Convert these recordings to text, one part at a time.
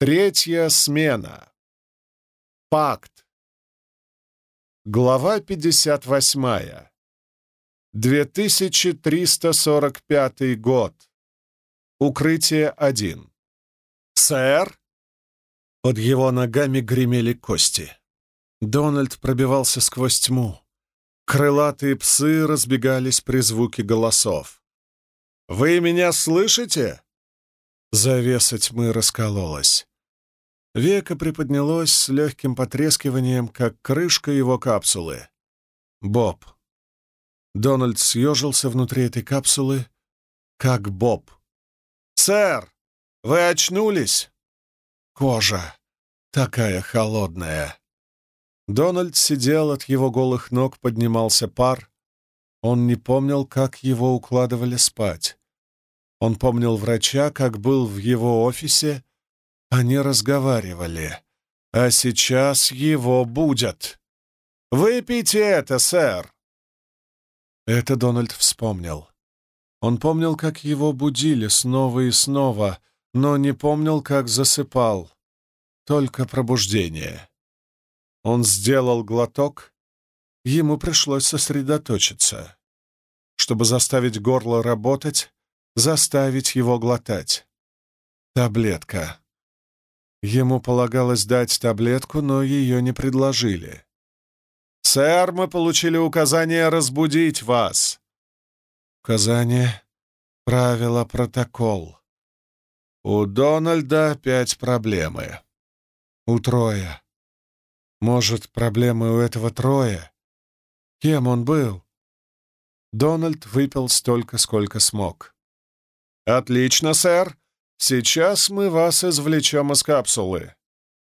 Третья смена. Пакт. Глава 58. 2345 год. Укрытие 1. «Сэр!» Под его ногами гремели кости. Дональд пробивался сквозь тьму. Крылатые псы разбегались при звуке голосов. «Вы меня слышите?» Завеса тьмы раскололась. Веко приподнялось с легким потрескиванием, как крышка его капсулы. Боб. Дональд съежился внутри этой капсулы, как Боб. «Сэр, вы очнулись?» Кожа такая холодная. Дональд сидел, от его голых ног поднимался пар. Он не помнил, как его укладывали спать. Он помнил врача, как был в его офисе. Они разговаривали. А сейчас его будет. «Выпейте это, сэр!» Это Дональд вспомнил. Он помнил, как его будили снова и снова, но не помнил, как засыпал. Только пробуждение. Он сделал глоток. Ему пришлось сосредоточиться. Чтобы заставить горло работать, заставить его глотать. Таблетка. Ему полагалось дать таблетку, но ее не предложили. «Сэр, мы получили указание разбудить вас!» Указание, правило, протокол. У Дональда опять проблемы. У Троя. Может, проблемы у этого Троя? Кем он был? Дональд выпил столько, сколько смог. «Отлично, сэр. Сейчас мы вас извлечем из капсулы.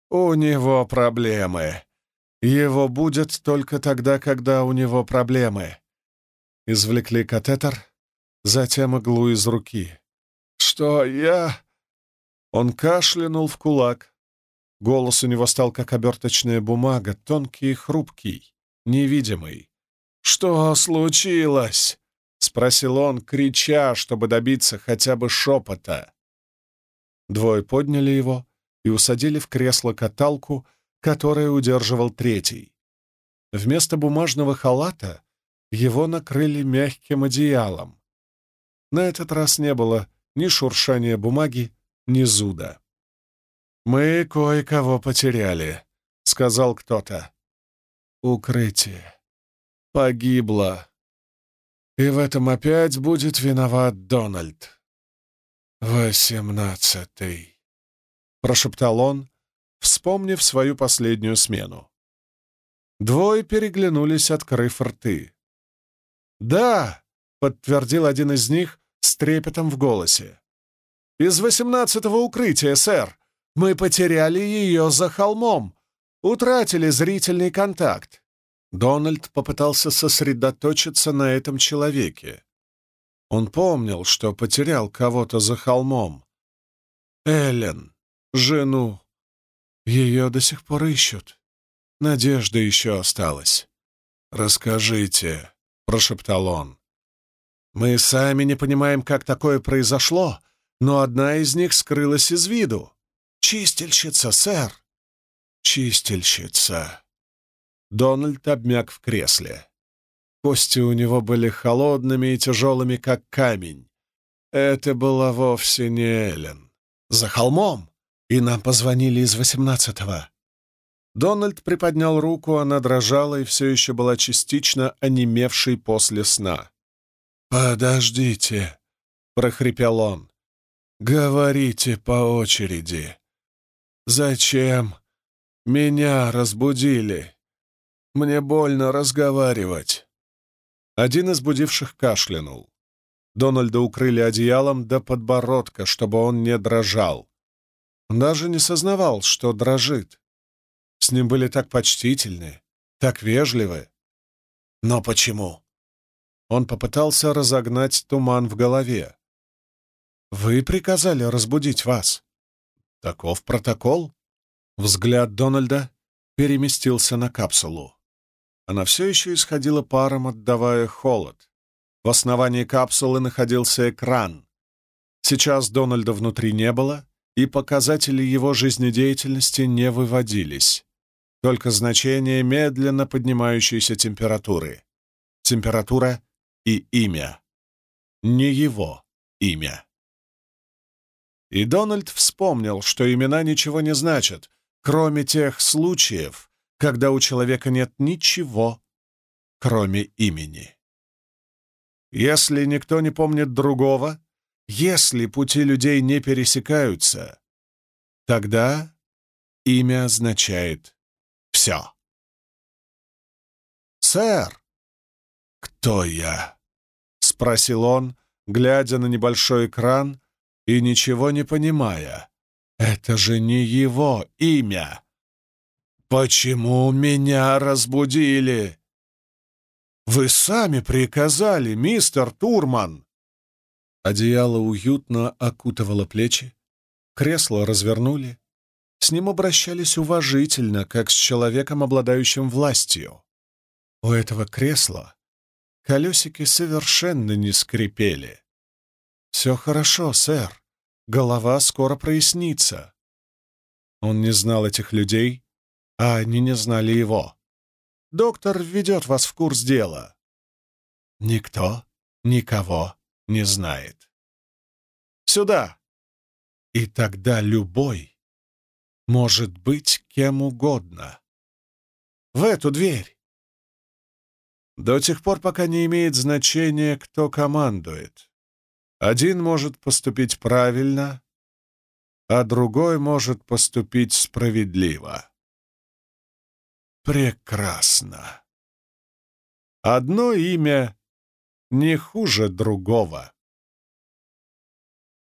У него проблемы. Его будет только тогда, когда у него проблемы». Извлекли катетер, затем иглу из руки. «Что я...» Он кашлянул в кулак. Голос у него стал как оберточная бумага, тонкий и хрупкий, невидимый. «Что случилось?» — спросил он, крича, чтобы добиться хотя бы шепота. Двое подняли его и усадили в кресло-каталку, которое удерживал третий. Вместо бумажного халата его накрыли мягким одеялом. На этот раз не было ни шуршания бумаги, ни зуда. «Мы кое-кого потеряли», — сказал кто-то. «Укрытие. Погибло», и в этом опять будет виноват Дональд. «Восемнадцатый», — прошептал он, вспомнив свою последнюю смену. Двое переглянулись, открыв рты. «Да», — подтвердил один из них с трепетом в голосе. «Из восемнадцатого укрытия, сэр. Мы потеряли ее за холмом, утратили зрительный контакт. Дональд попытался сосредоточиться на этом человеке. Он помнил, что потерял кого-то за холмом. Эллен, жену. Ее до сих пор ищут. Надежда еще осталась. «Расскажите», — прошептал он. «Мы сами не понимаем, как такое произошло, но одна из них скрылась из виду. Чистильщица, сэр!» «Чистильщица!» Дональд обмяк в кресле. Кости у него были холодными и тяжелыми, как камень. Это была вовсе не Эллен. За холмом! И нам позвонили из восемнадцатого. Дональд приподнял руку, она дрожала и все еще была частично онемевшей после сна. «Подождите», — прохрипел он. «Говорите по очереди. Зачем меня разбудили?» Мне больно разговаривать». Один из будивших кашлянул. Дональда укрыли одеялом до подбородка, чтобы он не дрожал. Он даже не сознавал, что дрожит. С ним были так почтительны, так вежливы. Но почему? Он попытался разогнать туман в голове. «Вы приказали разбудить вас. Таков протокол?» Взгляд Дональда переместился на капсулу. Она все еще исходила паром, отдавая холод. В основании капсулы находился экран. Сейчас Дональда внутри не было, и показатели его жизнедеятельности не выводились, только значение медленно поднимающейся температуры. Температура и имя. Не его имя. И Дональд вспомнил, что имена ничего не значат, кроме тех случаев, когда у человека нет ничего, кроме имени. Если никто не помнит другого, если пути людей не пересекаются, тогда имя означает все. «Сэр!» «Кто я?» — спросил он, глядя на небольшой экран и ничего не понимая. «Это же не его имя!» «Почему меня разбудили?» «Вы сами приказали, мистер Турман!» Одеяло уютно окутывало плечи, кресло развернули. С ним обращались уважительно, как с человеком, обладающим властью. У этого кресла колесики совершенно не скрипели. «Все хорошо, сэр. Голова скоро прояснится». Он не знал этих людей, а они не знали его. Доктор введет вас в курс дела. Никто никого не знает. Сюда! И тогда любой может быть кем угодно. В эту дверь. До тех пор, пока не имеет значения, кто командует. Один может поступить правильно, а другой может поступить справедливо. Прекрасно. Одно имя не хуже другого.